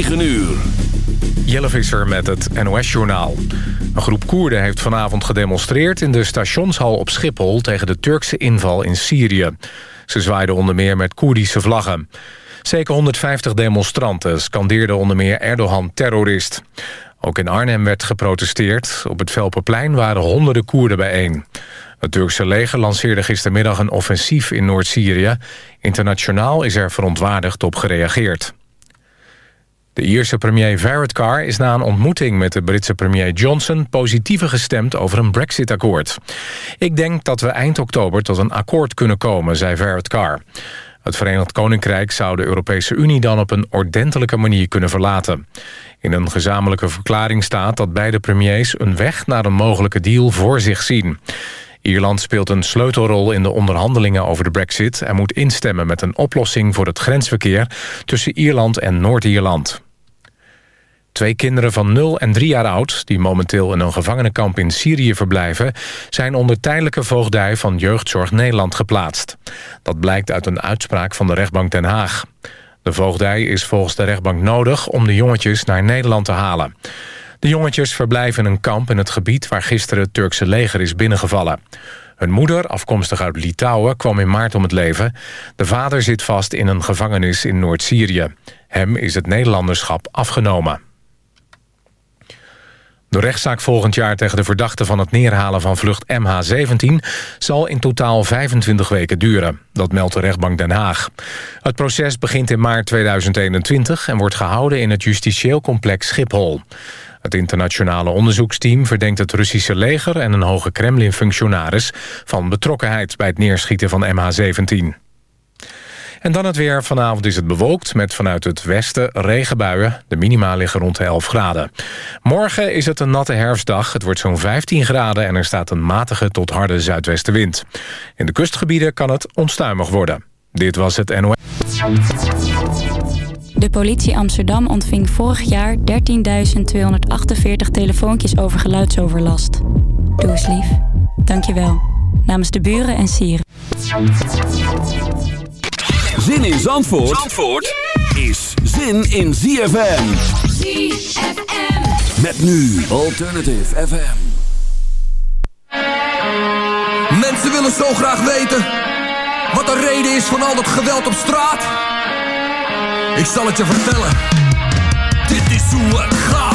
9 uur. Jelle Visser met het NOS-journaal. Een groep Koerden heeft vanavond gedemonstreerd... in de stationshal op Schiphol tegen de Turkse inval in Syrië. Ze zwaaiden onder meer met Koerdische vlaggen. Zeker 150 demonstranten scandeerden onder meer Erdogan terrorist. Ook in Arnhem werd geprotesteerd. Op het Velperplein waren honderden Koerden bijeen. Het Turkse leger lanceerde gistermiddag een offensief in Noord-Syrië. Internationaal is er verontwaardigd op gereageerd. De Ierse premier Varadkar is na een ontmoeting met de Britse premier Johnson... positiever gestemd over een brexit-akkoord. Ik denk dat we eind oktober tot een akkoord kunnen komen, zei Varadkar. Het Verenigd Koninkrijk zou de Europese Unie dan op een ordentelijke manier kunnen verlaten. In een gezamenlijke verklaring staat dat beide premiers een weg naar een mogelijke deal voor zich zien. Ierland speelt een sleutelrol in de onderhandelingen over de brexit... en moet instemmen met een oplossing voor het grensverkeer... tussen Ierland en Noord-Ierland. Twee kinderen van 0 en 3 jaar oud... die momenteel in een gevangenenkamp in Syrië verblijven... zijn onder tijdelijke voogdij van Jeugdzorg Nederland geplaatst. Dat blijkt uit een uitspraak van de rechtbank Den Haag. De voogdij is volgens de rechtbank nodig om de jongetjes naar Nederland te halen. De jongetjes verblijven in een kamp in het gebied... waar gisteren het Turkse leger is binnengevallen. Hun moeder, afkomstig uit Litouwen, kwam in maart om het leven. De vader zit vast in een gevangenis in Noord-Syrië. Hem is het Nederlanderschap afgenomen. De rechtszaak volgend jaar tegen de verdachte van het neerhalen van vlucht MH17... zal in totaal 25 weken duren. Dat meldt de rechtbank Den Haag. Het proces begint in maart 2021 en wordt gehouden in het justitieel complex Schiphol. Het internationale onderzoeksteam verdenkt het Russische leger... en een hoge Kremlin-functionaris van betrokkenheid bij het neerschieten van MH17. En dan het weer. Vanavond is het bewolkt met vanuit het westen regenbuien. De minima liggen rond de 11 graden. Morgen is het een natte herfstdag. Het wordt zo'n 15 graden en er staat een matige tot harde zuidwestenwind. In de kustgebieden kan het onstuimig worden. Dit was het NOS. De politie Amsterdam ontving vorig jaar 13.248 telefoontjes over geluidsoverlast. Doe eens lief. Dank je wel. Namens de buren en sieren. Zin in Zandvoort, Zandvoort is zin in ZFM. ZFM. Met nu Alternative FM. Mensen willen zo graag weten wat de reden is van al dat geweld op straat. Ik zal het je vertellen. Dit is hoe het gaat.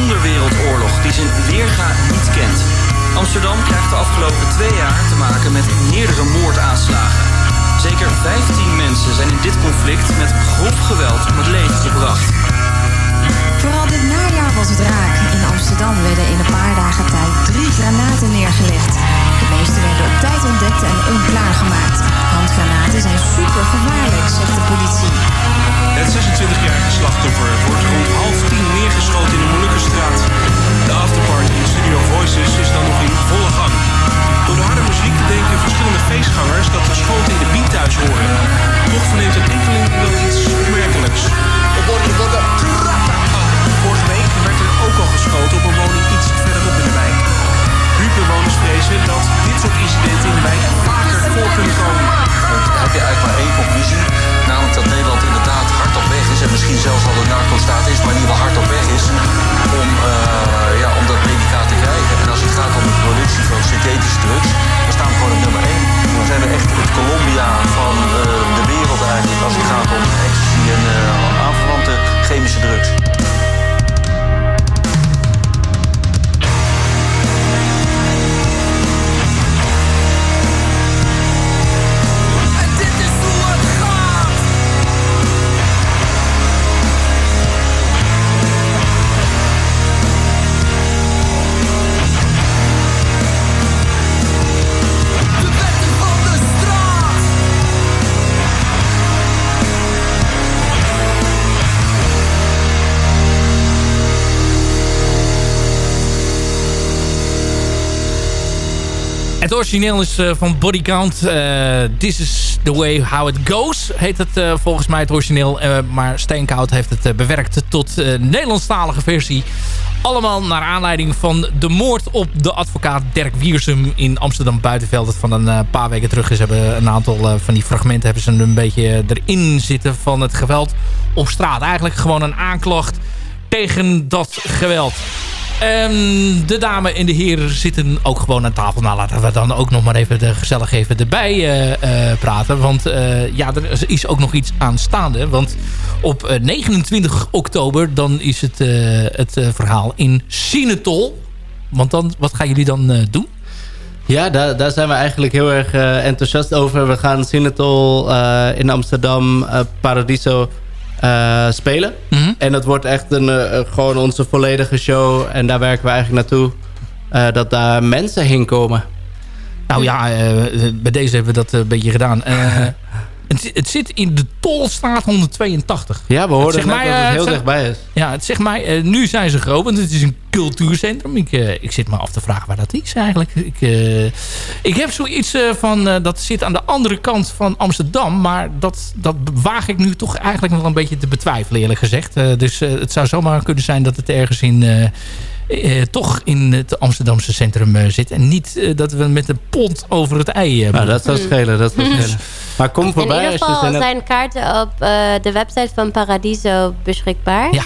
Onderwereldoorlog die zijn weerga niet kent. Amsterdam krijgt de afgelopen twee jaar te maken met meerdere moordaanslagen. Zeker 15 mensen zijn in dit conflict met grof geweld om het leven gebracht. Vooral dit najaar was het raak. In Amsterdam werden in een paar dagen tijd drie granaten neergelegd. De meeste werden op tijd ontdekt en onklaargemaakt. Handgranaten zijn super gevaarlijk, zegt de politie. Het 26-jarige slachtoffer wordt rond half tien neergeschoten in de Molukkenstraat. De afterparty in Studio Voices is dan nog in volle gang. Door de harde muziek denken verschillende feestgangers dat de schoten in de beat thuis horen. Toch verneemt een enkeling wel iets opmerkelijks. Vorige week werd er ook al geschoten op een woning iets verderop in de wijk. Buurtbewoners vrezen dat dit soort incidenten in de wijk vaker voor kunnen komen. Heb je eigenlijk maar één conclusie. Namelijk dat Nederland inderdaad hard op weg is. En misschien zelfs al een narco-staat is, maar ieder geval hard op weg is. Om, uh, ja, om dat medicaat te krijgen. En als het gaat om de productie van synthetische drugs. Dan staan we gewoon op nummer één. Dan zijn we echt het Colombia van uh, de wereld eigenlijk. Als het gaat om ecstasy en uh, aanverwante chemische drugs. Het origineel is uh, van Body Count. Uh, This is the way how it goes. Heet het uh, volgens mij het origineel. maar Steenkoud heeft het bewerkt tot Nederlandstalige versie. Allemaal naar aanleiding van de moord op de advocaat Dirk Wiersum in Amsterdam Buitenveld. Van een paar weken terug is. Hebben een aantal van die fragmenten hebben ze een beetje erin zitten van het geweld op straat. Eigenlijk gewoon een aanklacht tegen dat geweld. Um, de dame en de heren zitten ook gewoon aan tafel. Nou, laten we dan ook nog maar even de gezellig even erbij uh, uh, praten. Want uh, ja, er is ook nog iets aanstaande. Want op 29 oktober dan is het, het verhaal in Sinetol. Want dan, wat gaan jullie dan doen? Ja, daar, daar zijn we eigenlijk heel erg enthousiast over. We gaan Sinetol in Amsterdam, Paradiso uh, spelen. Mm -hmm. En dat wordt echt een, uh, gewoon onze volledige show. En daar werken we eigenlijk naartoe. Uh, dat daar mensen heen komen. Nou ja, bij deze hebben we dat een beetje gedaan. Het, het, zit in de Tolstraat 182. Ja, we hoorden mij, dat het heel dichtbij is. Ja, het zegt mij, uh, nu zijn ze geopend. Het is een cultuurcentrum. Ik, uh, ik zit me af te vragen waar dat is eigenlijk. Ik, uh, ik heb zoiets van, dat zit aan de andere kant van Amsterdam. Maar dat, dat waag ik nu toch eigenlijk nog een beetje te betwijfelen eerlijk gezegd. dus het zou zomaar kunnen zijn dat het ergens in uh, toch in het Amsterdamse centrum uh, zit. En niet uh, dat we met een pont over het ei... nou, dat zou schelen. Dat zou schelen. Maar kom voorbij. In ieder geval zijn kaarten op de website van Paradiso beschikbaar. Ja.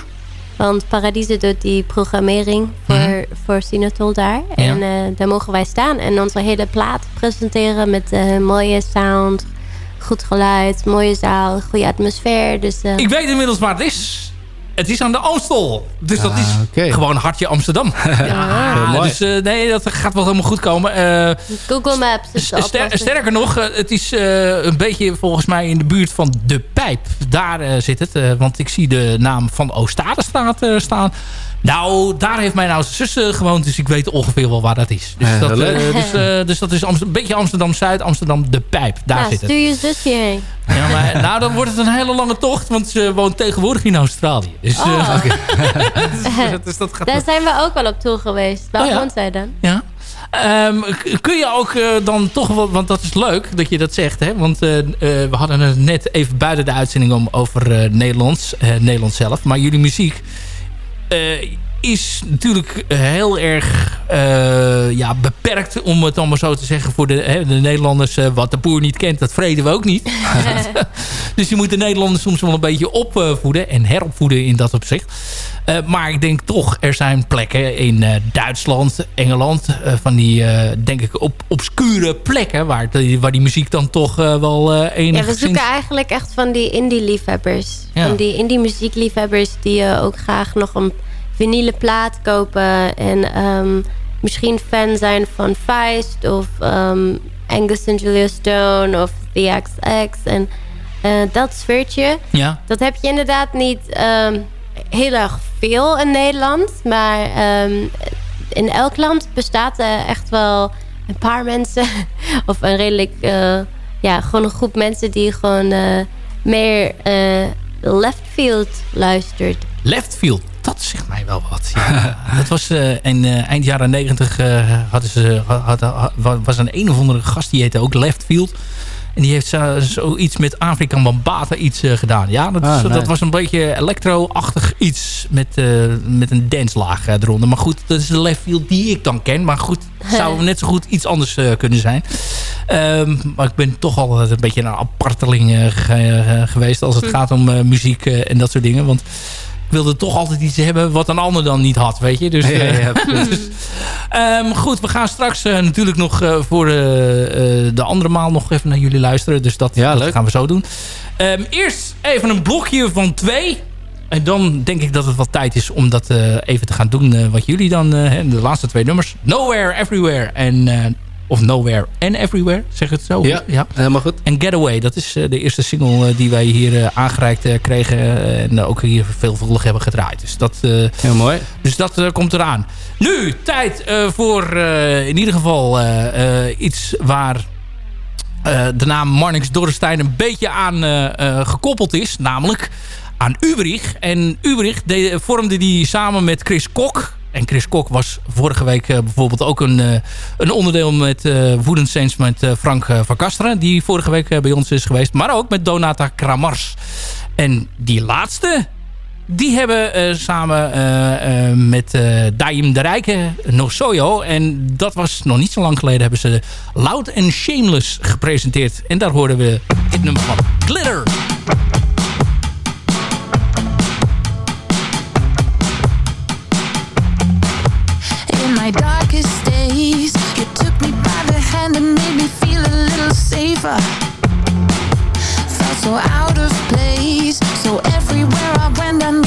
Want Paradiso doet die programmering voor, mm -hmm. voor Sinatol daar. Ja. En daar mogen wij staan en onze hele plaat presenteren met mooie sound, goed geluid, mooie zaal, goede atmosfeer. Dus, Ik weet inmiddels waar het is. Het is aan de Amstel. Dus dat is ah, okay. gewoon hartje Amsterdam. ja, dus uh, nee, dat gaat wel helemaal goed komen. Uh, Google Maps is ster Sterker nog, uh, het is een beetje volgens mij in de buurt van De Pijp. Daar zit het. want ik zie de naam van Oostadestraat staan. Nou, daar heeft mijn oudste zus gewoond. Dus ik weet ongeveer wel waar dat is. Dus, ja, dat, dus, dus dat is een beetje Amsterdam-Zuid, Amsterdam-De Pijp. Daar nou, zit het. stuur je zus hierheen. Ja, maar nou, dan wordt het een hele lange tocht. Want ze woont tegenwoordig in Australië. Dus, oh. okay. dus dat gaat Daar zijn we ook wel op toe geweest. Waar oh, ja? woont zij dan? Ja. Um, kun je ook uh, dan toch wel, want dat is leuk dat je dat zegt. Hè? Want uh, uh, we hadden het net even buiten de uitzending om over Nederlands, Nederlands zelf. Maar jullie muziek uh, is natuurlijk heel erg ja, beperkt, om het allemaal zo te zeggen, voor de, hè, de Nederlanders. wat de boer niet kent, dat vreden we ook niet. dus je moet de Nederlanders soms wel een beetje opvoeden en heropvoeden in dat opzicht. Uh, maar ik denk toch, er zijn plekken in uh, Duitsland, Engeland... Uh, van die, denk ik, op obscure plekken... waar, die, waar die muziek dan toch wel enig... Ja, we zoeken eigenlijk echt van die indie-liefhebbers. Ja. Van die indie-muziekliefhebbers... die ook graag nog een vinyle plaat kopen... en um, misschien fan zijn van Feist... of um, Angus and Julia Stone of The XX... en dat sfeertje, ja. dat heb je inderdaad niet... Um, heel erg veel in Nederland. Maar ehm, in elk land bestaat er echt wel een paar mensen. of een redelijk, uh, ja, gewoon een groep mensen die gewoon uh, meer uh, left field luistert. Left field, dat zegt mij wel wat. Ja. dat was in eind jaren negentig hadden ze, had, had, was een een of andere gast die heette ook Left Field. En die heeft zoiets met Afrika Bambata iets uh, gedaan. Ja, dat, ah, dat, was een beetje electro-achtig iets met, uh, met een danslaag uh, eronder. Maar goed, dat is de left field die ik dan ken. Maar goed, zou net zo goed iets anders kunnen zijn. Um, maar ik ben toch altijd een beetje een aparteling geweest als het hm. gaat om muziek en dat soort dingen. Want wilde toch altijd iets hebben wat een ander dan niet had, weet je. Dus, ja, ja, dus um, goed, we gaan straks uh, natuurlijk nog uh, voor uh, de andere maal nog even naar jullie luisteren. Dus dat, ja, dat gaan we zo doen. Um, eerst even een blokje van twee. En dan denk ik dat het wat tijd is om dat even te gaan doen. wat jullie dan, de laatste twee nummers. Nowhere, Everywhere en of Nowhere and Everywhere, zeg het zo? Ja, ja. helemaal goed. En Getaway, dat is uh, de eerste single uh, die wij hier uh, aangereikt kregen. en ook hier veelvuldig hebben gedraaid. Dus dat, Heel mooi. Dus dat komt eraan. Nu, tijd voor in ieder geval iets waar... de naam Marnix Dorrestein een beetje aan gekoppeld is. Namelijk aan Ubrich. En Ubrich vormde die samen met Chris Kok en Chris Kok was vorige week uh, bijvoorbeeld ook een, uh, een onderdeel met uh, Saints met Frank van Kasteren. Die vorige week bij ons is geweest. Maar ook met Donata Kramars. En die laatste, die hebben samen met Daim de Rijke nog Soyo. En dat was nog niet zo lang geleden hebben ze Loud and Shameless gepresenteerd. En daar hoorden we dit nummer van Glitter. My darkest days. You took me by the hand and made me feel a little safer. Felt so out of place. So everywhere I went I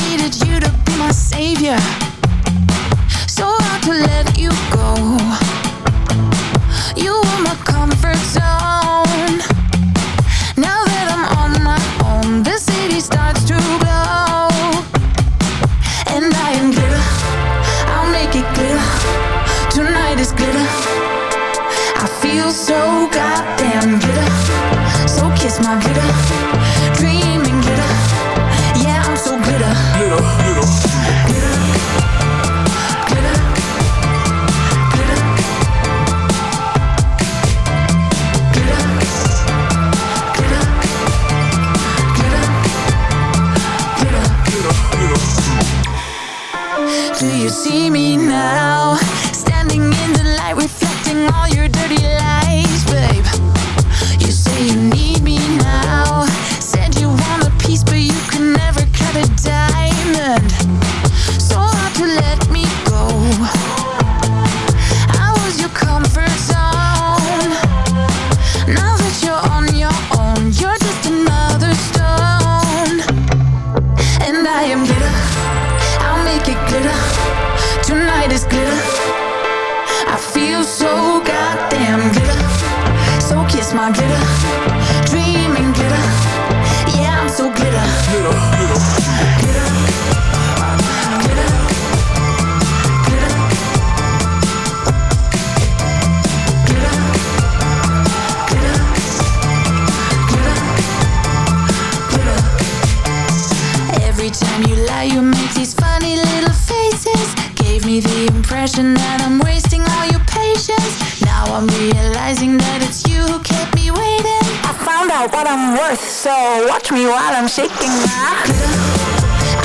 realizing that it's you who kept me waiting. I found out what I'm worth, so watch me while I'm shaking my glitter.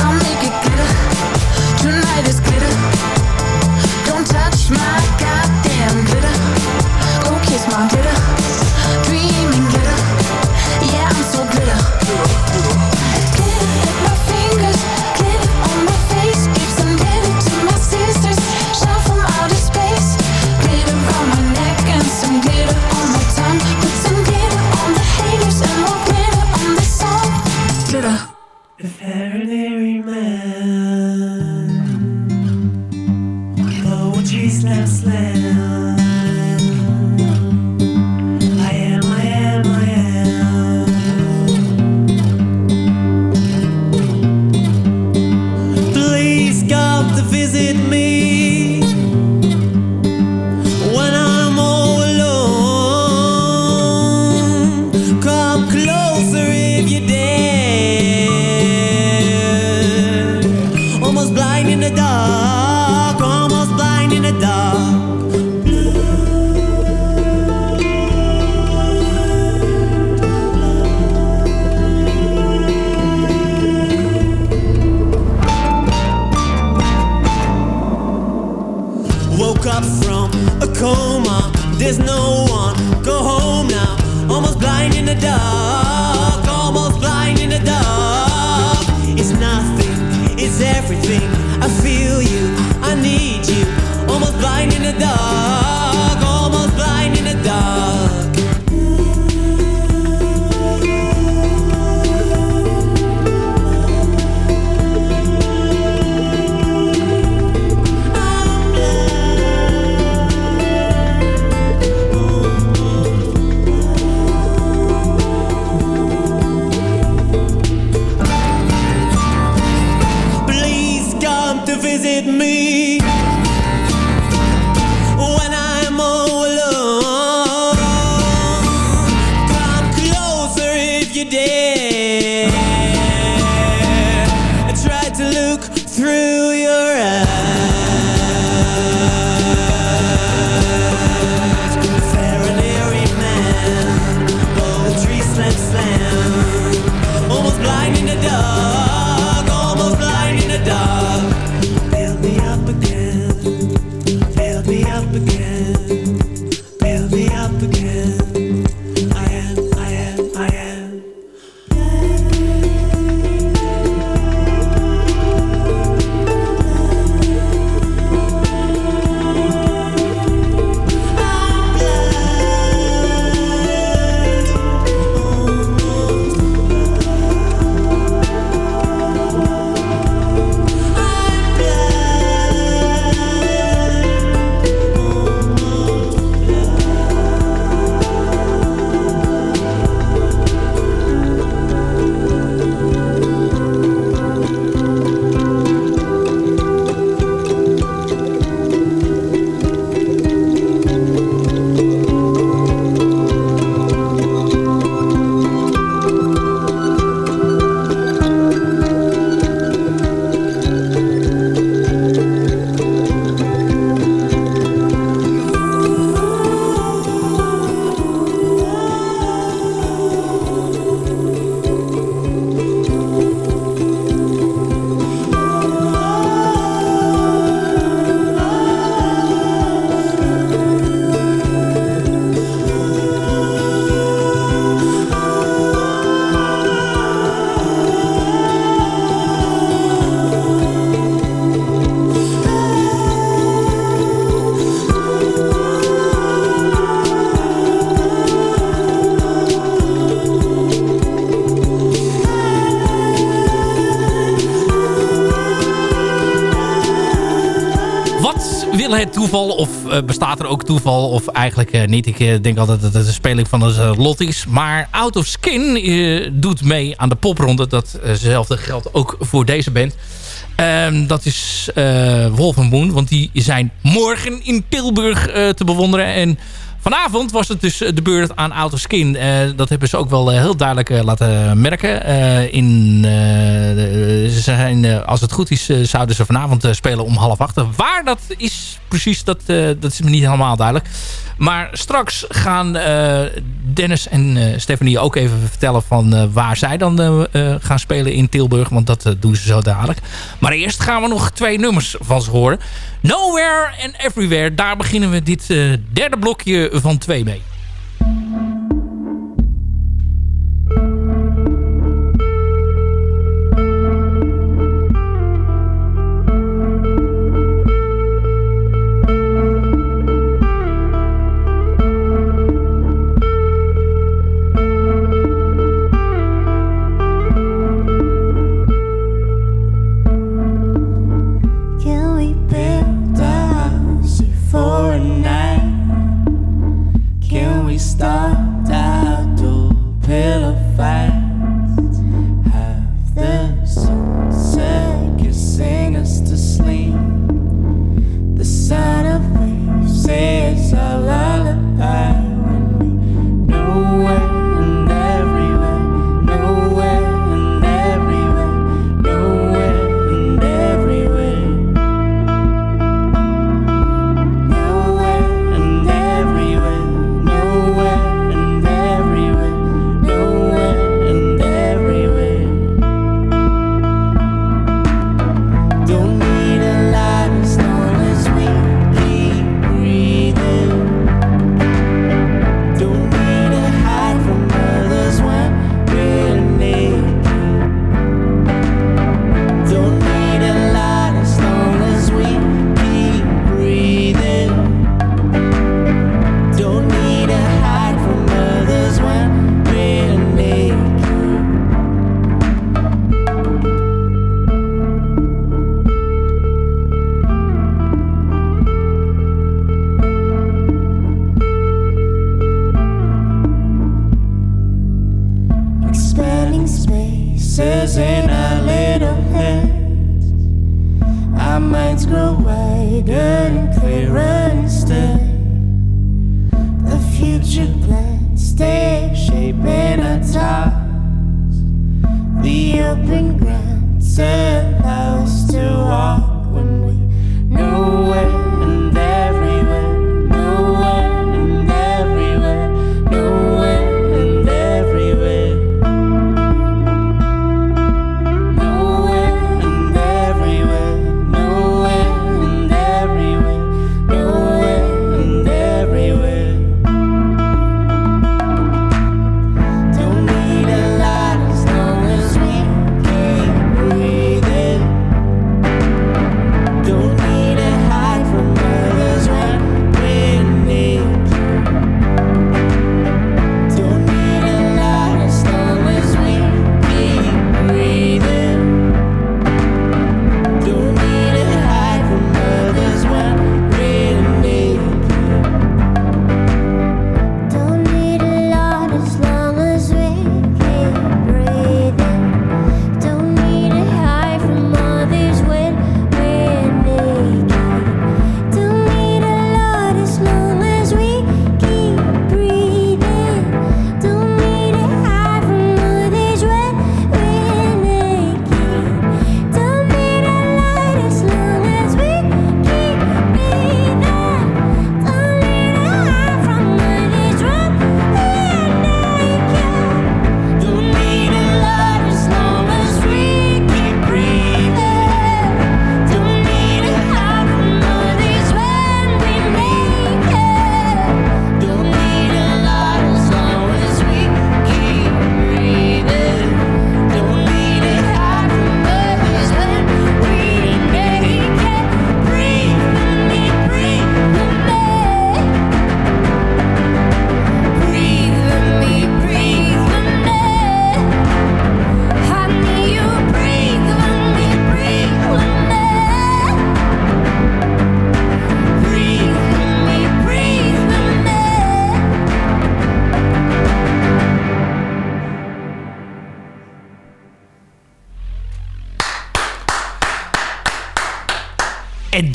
I'll make it glitter. Tonight is glitter. Don't touch my goddamn glitter. Go kiss my glitter. Toeval of uh, bestaat er ook toeval of eigenlijk uh, niet. Ik uh, denk altijd dat het een speling van een lot is. Maar Out of Skin doet mee aan de popronde. Datzelfde geldt ook voor deze band. Um, dat is Wolf Moon, want die zijn morgen in Tilburg te bewonderen. En Vanavond was het dus de beurt aan Out of Skin. Dat hebben ze ook wel heel duidelijk laten merken. In, ze zijn, als het goed is, zouden ze vanavond spelen om half acht. Waar dat is precies, dat, dat is me niet helemaal duidelijk. Maar straks gaan Dennis en Stephanie ook even vertellen van waar zij dan gaan spelen in Tilburg. Want dat doen ze zo dadelijk. Maar eerst gaan we nog twee nummers van ze horen. Nowhere and Everywhere. Daar beginnen we dit derde blokje van twee mee.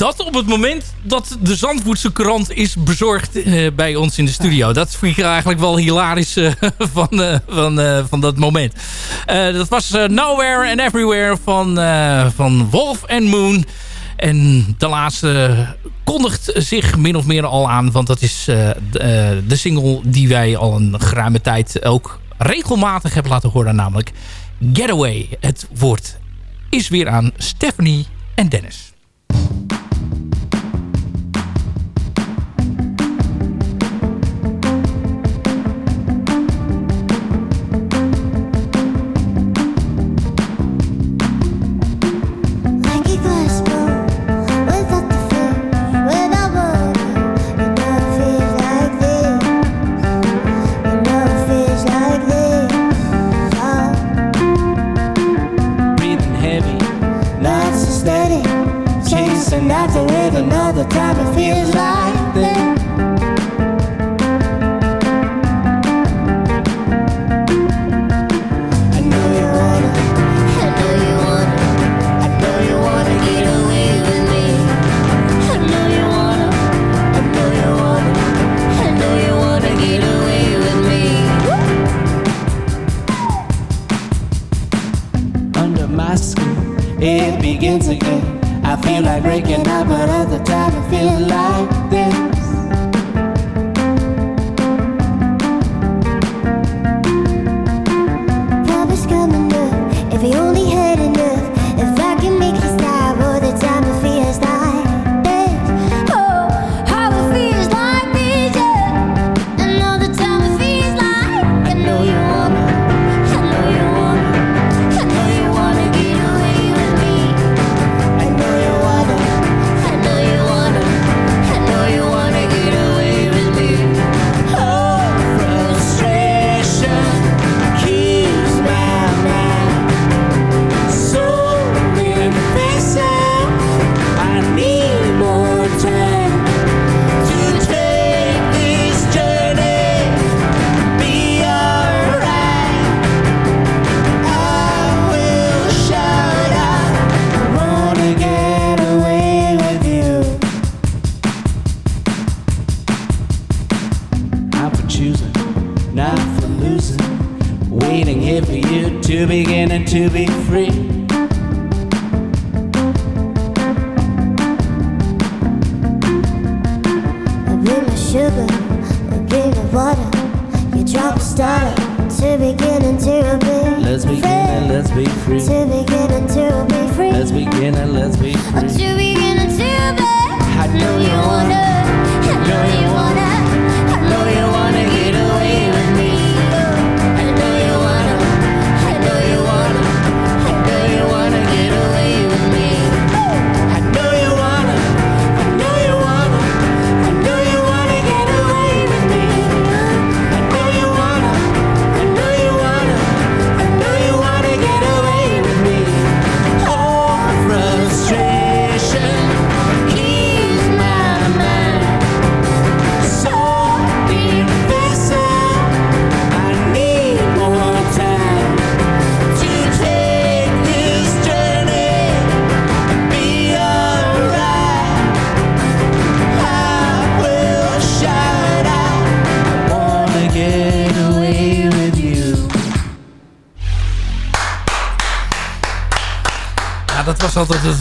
Dat op het moment dat de Zandvoortse krant is bezorgd uh, bij ons in de studio. Dat vind ik eigenlijk wel hilarisch uh, van, uh, van, van dat moment. dat was Nowhere and Everywhere van, van Wolf and Moon. En de laatste kondigt zich min of meer al aan. Want dat is de, de single die wij al een geruime tijd ook regelmatig hebben laten horen. Namelijk Getaway. Het woord is weer aan Stephanie en Dennis.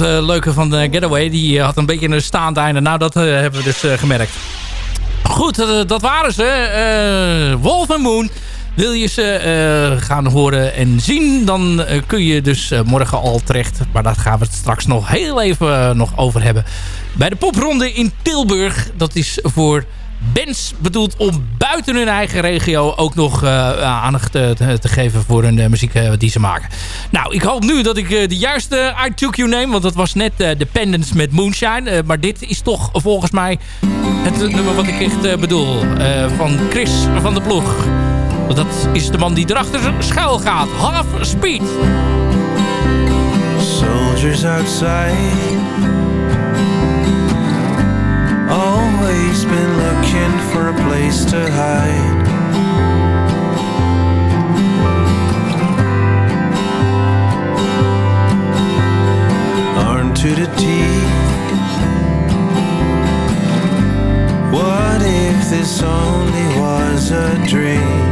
Leuke van de Getaway. Die eh, had een beetje een staand einde. Nou, dat eh, hebben we dus eh, gemerkt. Goed, eh, dat waren ze. Eh, Wolf and Moon. Wil je ze eh, gaan horen en zien, dan eh, kun je dus eh, morgen al terecht. Maar daar gaan we het straks nog heel even eh, nog over hebben. Bij de popronde in Tilburg. Dat is voor bands bedoeld om buiten hun eigen regio ook nog eh, aandacht eh, te, te geven voor hun eh, muziek eh, die ze maken. Nou, ik hoop nu dat ik eh, de juiste I Took You neem, want dat was net eh, Dependence met Moonshine. Eh, maar dit is toch volgens mij het nummer wat ik echt eh, bedoel. eh, van Chris van de Ploeg. Want dat is de man die erachter schuil gaat. Half Speed. Soldiers outside Always been looking for a place to hide Armed to the teeth What if this only was a dream?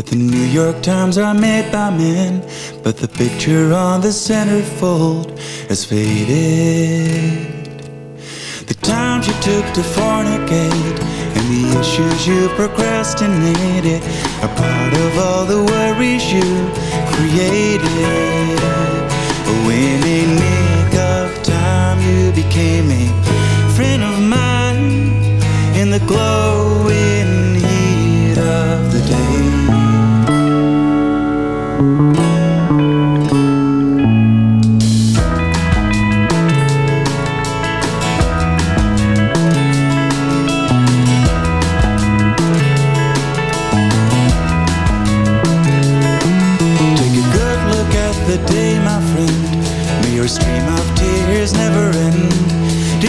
That the New York Times are made by men, but the picture on the centerfold has faded? The times you took to fornicate and the issues you procrastinated are part of all the worries you created. Oh, in a nick of time, you became a friend of mine in the glowing heat of the day.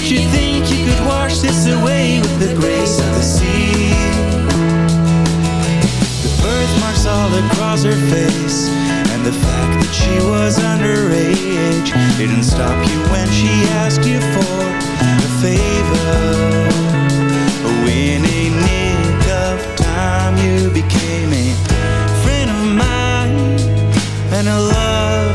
Did you think you could wash this away with the grace of the sea? The birthmarks all across her face, and the fact that she was underage didn't stop you when she asked you for a favor. In a nick of time, you became a friend of mine and a love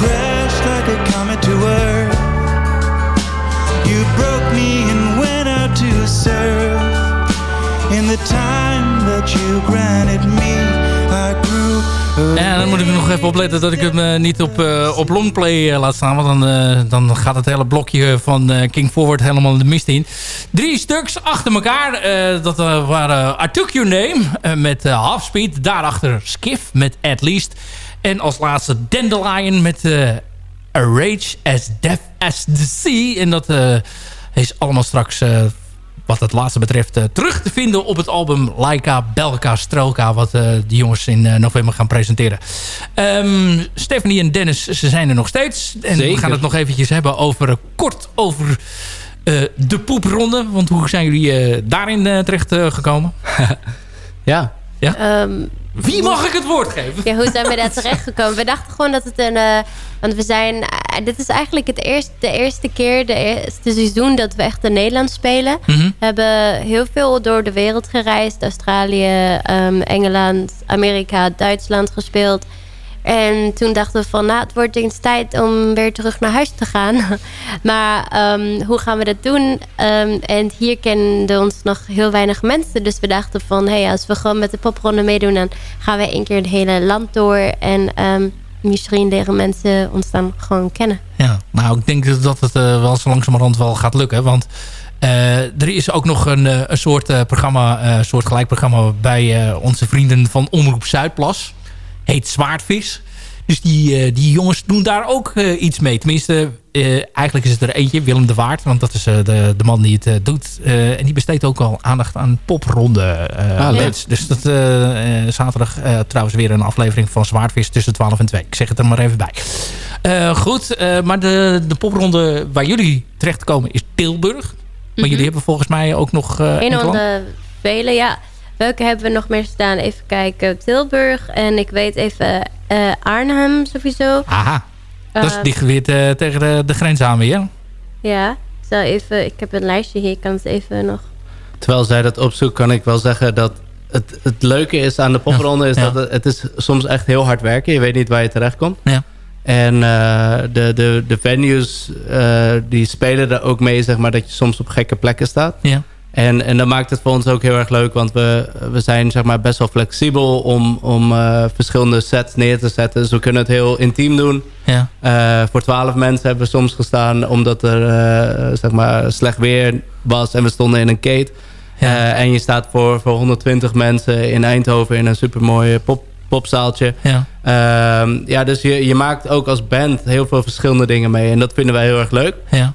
crashed like a comet to earth. You broke me and went out to surf. In the time that you granted me, I grew. Ja, dan moet ik nog even opletten dat ik hem eh, niet op, eh, op longplay eh, laat staan. Want dan, dan gaat het hele blokje van King Forward helemaal de mist in. Drie stuks achter elkaar. dat waren I Took Your Name met Half Speed. Daarachter Skiff met At Least. En als laatste Dandelion met eh, A Rage As Deaf As The Sea. En dat eh, is allemaal straks... eh, wat het laatste betreft terug te vinden op het album Laika Belka Strelka... wat eh de jongens in eh, november gaan presenteren. Ehm, Stephanie en Dennis, ze zijn er nog steeds. En we gaan het nog eventjes hebben over, kort over eh, de poepronde. Want hoe zijn jullie eh, daarin terecht eh, gekomen? ja. ja? Ehm, Wie mag ik het woord geven? Ja, hoe zijn we daar terechtgekomen? We dachten gewoon dat het een... eh, want we zijn... eh, dit is eigenlijk het eerste, de eerste keer, de eerste seizoen... dat we echt in Nederland spelen. Mhm. We hebben heel veel door de wereld gereisd. Australië, ehm, Engeland, Amerika, Duitsland gespeeld. En toen dachten we van, nou, het wordt eens tijd om weer terug naar huis te gaan. maar ehm, hoe gaan we dat doen? Ehm, en hier kenden ons nog heel weinig mensen. Dus we dachten van, hé, hey, als we gewoon met de popronde meedoen... dan gaan we één keer het hele land door. En ehm, misschien leren mensen ons dan gewoon kennen. Ja, nou, ik denk dat het eh, wel zo langzamerhand wel gaat lukken. Want eh, er is ook nog een, eh, een soort eh, programma, soort gelijk programma bij onze vrienden van Omroep Zuidplas. Heet Zwaardvis. Dus die, eh, die jongens doen daar ook eh, iets mee. Tenminste, eh, eigenlijk is het er eentje, Willem de Waard. Want dat is de, de man die het doet. En die besteedt ook al aandacht aan popronde. Ah, bands. Dus dat zaterdag trouwens weer een aflevering van Zwaardvis tussen 12 en 2. Ik zeg het er maar even bij. Goed, maar de, de popronde waar jullie terechtkomen is Tilburg. Maar jullie hebben volgens mij ook nog... eh, Een van de vele, ja. Welke hebben we nog meer staan? Even kijken. Tilburg en ik weet even eh, Arnhem sowieso. Aha, dat is Eh, dicht weer te- tegen de, de grens aan weer. Ja, ik zal even... Ik heb een lijstje hier, ik kan het even nog... Terwijl zij dat opzoekt, kan ik wel zeggen dat het, het leuke is aan de popronde... is Ja. dat het, het is soms echt heel hard werken. Je weet niet waar je terecht komt. Ja. En eh, de, de, de venues eh, die spelen er ook mee, zeg maar, dat je soms op gekke plekken staat. Ja. En, en dat maakt het voor ons ook heel erg leuk, want we, we zijn zeg maar, best wel flexibel om, om eh, verschillende sets neer te zetten. Dus we kunnen het heel intiem doen. Ja. Eh, voor twaalf mensen hebben we soms gestaan omdat er eh, zeg maar slecht weer was en we stonden in een kate. En je staat voor, voor 120 mensen in Eindhoven in een supermooi pop, popzaaltje. Ja. Ehm, ja, dus je, je maakt ook als band heel veel verschillende dingen mee. En dat vinden wij heel erg leuk. Ja.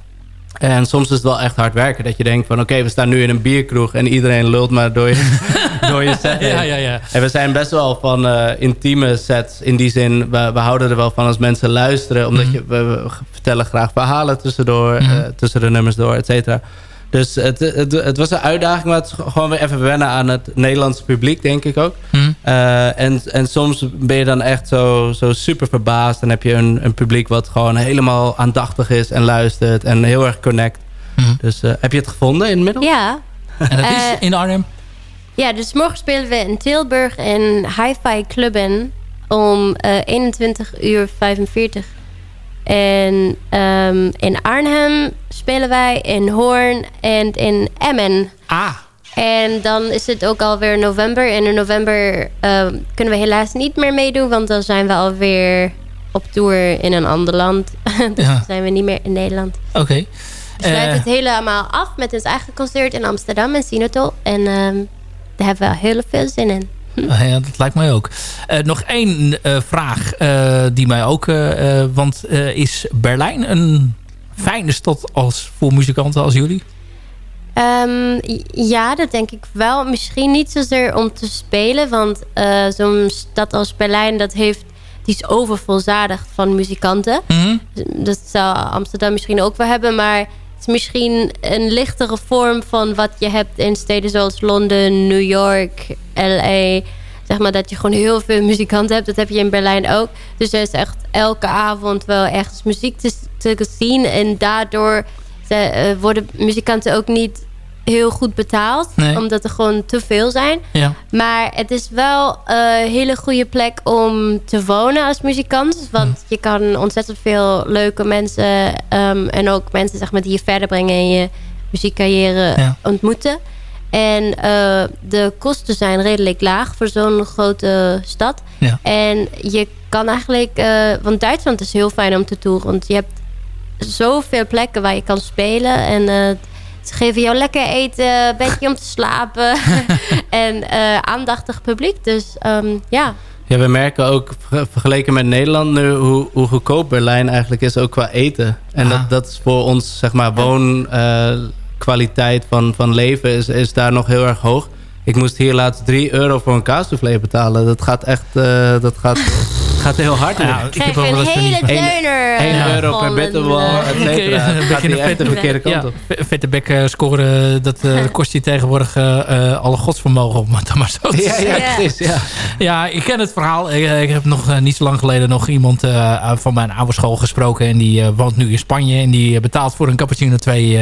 En soms is het wel echt hard werken. Dat je denkt van oké, we staan nu in een bierkroeg en iedereen lult maar door je, door je set. Ja, ja, ja. En we zijn best wel van eh, intieme sets. In die zin, we, we houden er wel van als mensen luisteren. Omdat je, we, we vertellen graag verhalen tussendoor, Mhm. eh, tussen de nummers door, et cetera. Dus het, het, het was een uitdaging, maar het is gewoon weer even wennen aan het Nederlandse publiek, denk ik ook. Mhm. Eh, en, en soms ben je dan echt zo, zo super verbaasd. Dan heb je een, een publiek wat gewoon helemaal aandachtig is en luistert en heel erg connect. Dus eh, heb je het gevonden inmiddels? Ja. En dat is Eh, in Arnhem? Ja, dus morgen spelen we in Tilburg in Hi-Fi Clubben om eh 21 uur 45. En ehm, in Arnhem spelen wij, in Hoorn en in Emmen. Ah. En dan is het ook alweer november. En in november ehm, kunnen we helaas niet meer meedoen, want dan zijn we alweer op tour in een ander land. dus Ja. dan zijn we niet meer in Nederland. Oké. We sluiten Eh, het helemaal af met ons eigen concert in Amsterdam en Sinatol. En ehm, daar hebben we heel veel zin in. Ja, dat lijkt mij ook. Eh, nog één eh, vraag eh, die mij ook... want is Berlijn een fijne stad als, voor muzikanten als jullie? Ehm, ja, dat denk ik wel. Misschien niet zozeer om te spelen. Want zo'n stad als Berlijn, dat heeft, die is overvolzadigd van muzikanten. Mhm. Dat zou Amsterdam misschien ook wel hebben. Maar is misschien een lichtere vorm van wat je hebt in steden zoals Londen, New York, L.A. Zeg maar dat je gewoon heel veel muzikanten hebt. Dat heb je in Berlijn ook. Dus er is echt elke avond wel ergens muziek te, te zien. En daardoor eh, worden muzikanten ook niet heel goed betaald. Nee. Omdat er gewoon te veel zijn. Ja. Maar het is wel een hele goede plek om te wonen als muzikant. Want je kan ontzettend veel leuke mensen... ehm, en ook mensen zeg maar, die je verder brengen in je muziekcarrière Ja. ontmoeten. En eh, de kosten zijn redelijk laag voor zo'n grote stad. En je kan eigenlijk... eh, want Duitsland is heel fijn om te toeren. Want je hebt zoveel plekken waar je kan spelen. En eh, ze geven jou lekker eten, bedje om te slapen. en eh, aandachtig publiek. Dus ehm, ja. Ja, we merken ook ver- vergeleken met Nederland nu hoe, hoe goedkoop Berlijn eigenlijk is, ook qua eten. En Ah. dat, dat is voor ons, zeg maar, woonkwaliteit van, van leven is, is daar nog heel erg hoog. Ik moest hier laatst 3 euro voor een kaassoufflé betalen. Dat gaat echt, eh, dat gaat, gaat heel hard. Nou, ik Krijg heb wel een eens van hele die... deuner. 1 eh, euro per een, et eh, cetera. Gaat beetje die echt de verkeerde kant ja, op. Vette bek eh, scoren, dat eh, kost je tegenwoordig eh, eh, alle godsvermogen om het dan maar zo te Ja, ja, zeggen. precies. Ja. Ja, ik ken het verhaal. Ik, ik heb nog eh, niet zo lang geleden nog iemand eh, van mijn oude school gesproken. En die eh, woont nu in Spanje. En die eh, betaalt voor een cappuccino 2,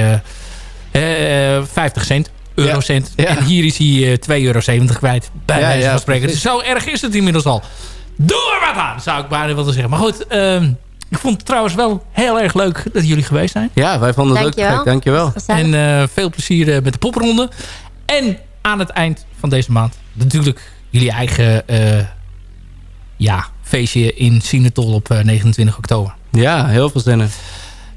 eh, eh, 50 cent. Eurocent. Ja. En hier is hij eh 2,70 euro kwijt. Bij Ja, wijze ja, van spreken. Dus precies. zo erg is het inmiddels al. Doe er wat aan, zou ik bijna willen zeggen. Maar goed, ehm, ik vond het trouwens wel heel erg leuk dat jullie geweest zijn. ja, wij vonden het ook Dankjewel. gek. Dankjewel. En eh, veel plezier eh, met de popronde. En aan het eind van deze maand natuurlijk jullie eigen eh, ja, feestje in Sinatol op eh, 29 oktober. Ja, heel veel zin in.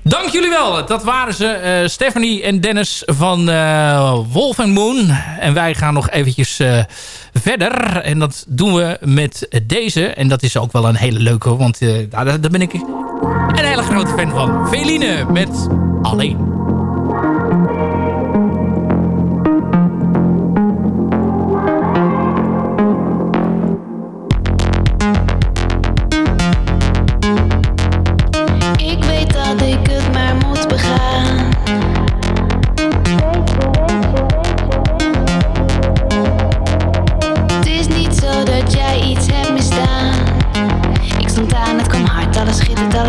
Dank jullie wel. Dat waren ze, eh, Stephanie en Dennis van eh, Wolf and Moon. En wij gaan nog eventjes eh, verder. En dat doen we met deze. En dat is ook wel een hele leuke, want daar, daar ben ik een hele grote fan van. Veline met Alleen.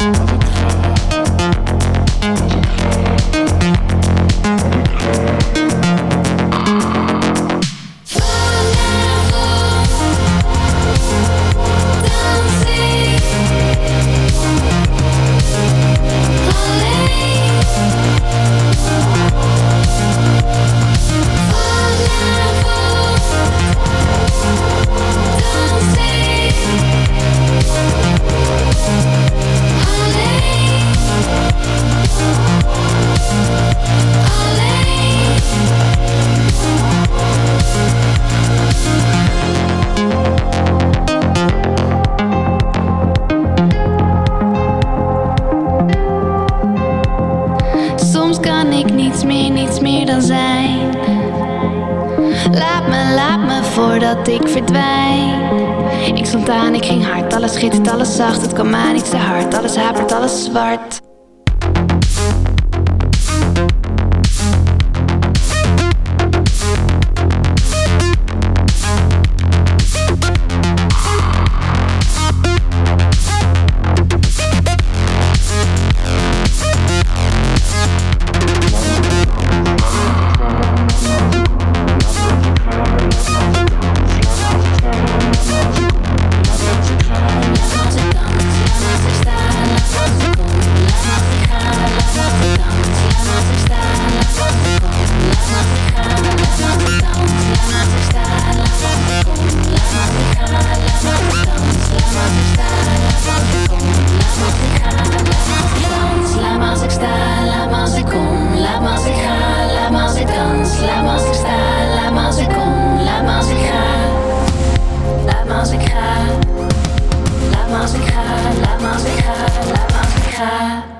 avec Art. Laat maar als ik ga, laat maar als ik ga, laat maar als ik ga.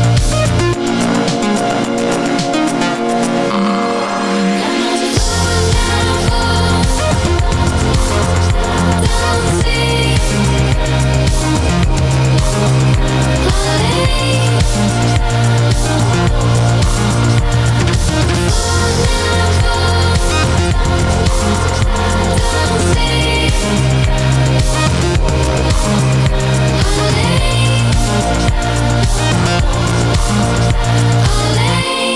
Holiday.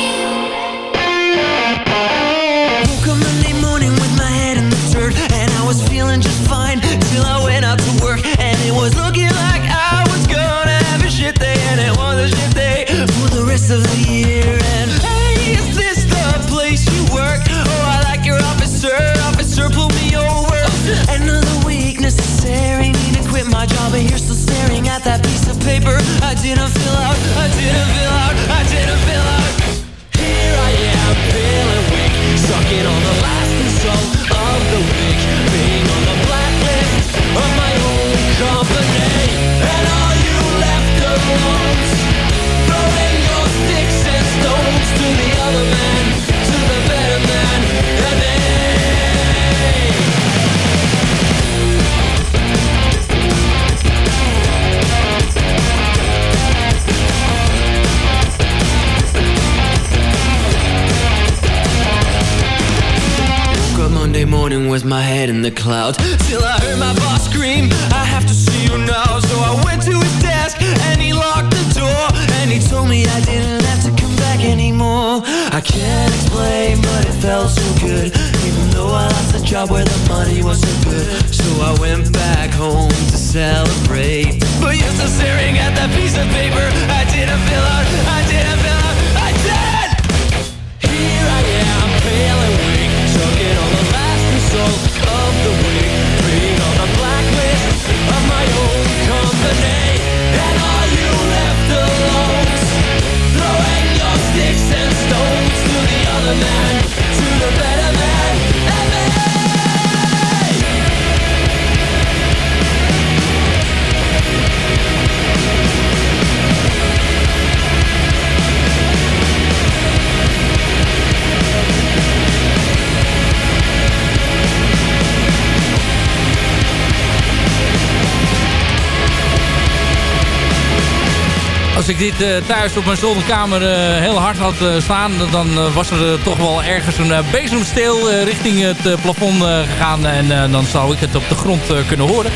thuis op mijn zolderkamer eh, heel hard had eh, staan... dan eh, was er toch wel ergens een bezemsteel richting het plafond gegaan. En dan zou ik het op de grond kunnen horen.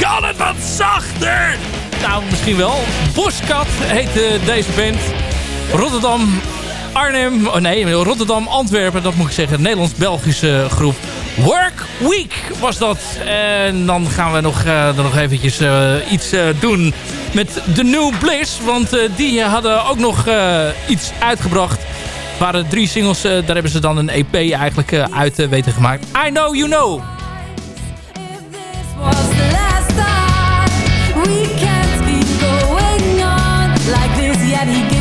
Kan het wat zachter? Nou, misschien wel. Boskat heet deze band. Rotterdam, Arnhem... Oh nee, Rotterdam, Antwerpen, dat moet ik zeggen. Nederlands-Belgische groep. Work Week was dat. En dan gaan we nog, uh, nog eventjes eh, iets eh, doen met de New Bliss. Want die hadden ook nog iets uitgebracht. Het waren drie singles, daar hebben ze dan een EP eigenlijk uit weten gemaakt. I Know You Know. Like this, yet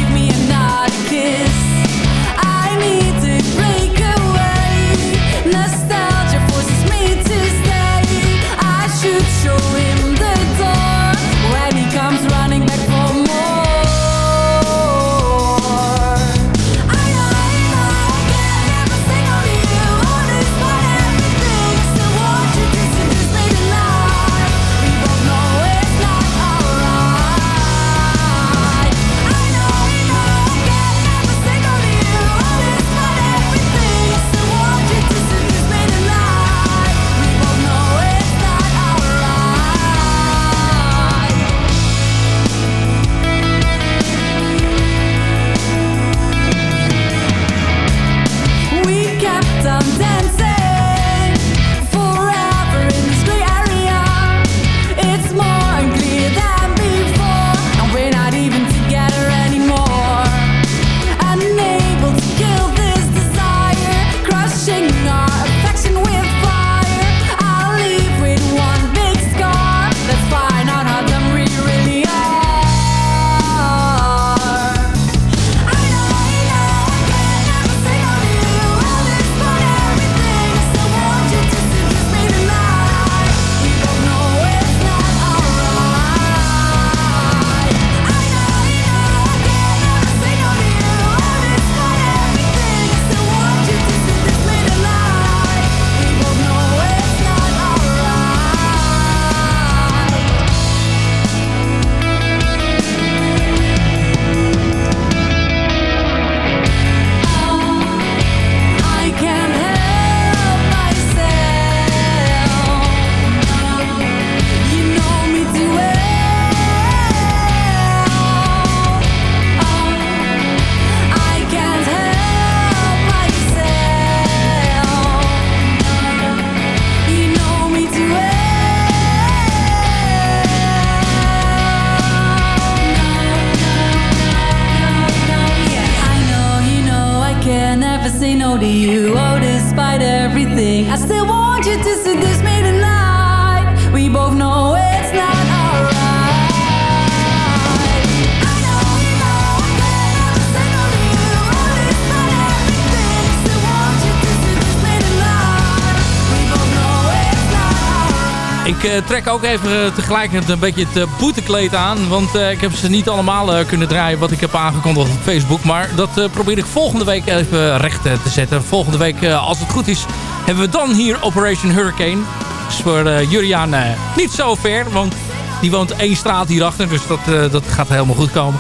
Eh, trek ook even eh, tegelijkertijd een beetje het eh, boetekleed aan. Want ik heb ze niet allemaal kunnen draaien wat ik heb aangekondigd op Facebook. Maar dat probeer ik volgende week even recht te zetten. Volgende week, als het goed is, hebben we dan hier Operation Hurricane. Dus voor Juriaan niet zo ver, want die woont één straat hierachter. Dus dat, dat gaat helemaal goed komen.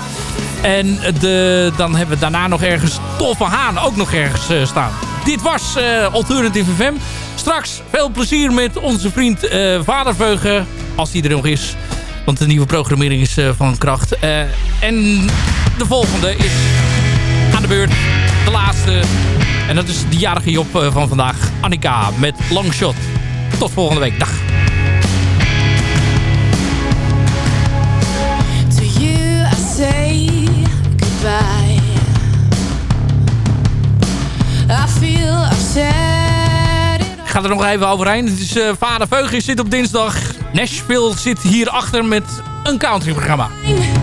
En de, dan hebben we daarna nog ergens Toffe Haan ook nog ergens staan. Dit was Alternative FM. Straks veel plezier met onze vriend eh Vaderveugen. Als die er nog is. Want de nieuwe programmering is eh, van kracht. Eh, en de volgende is aan de beurt. De laatste. En dat is de jarige Job van vandaag. Annika met Longshot. Tot volgende week. Dag. To you I say goodbye. I feel Ik ga er nog even overheen. Het is eh, Vader Veugen zit op dinsdag. Nashville zit hierachter met een countryprogramma. No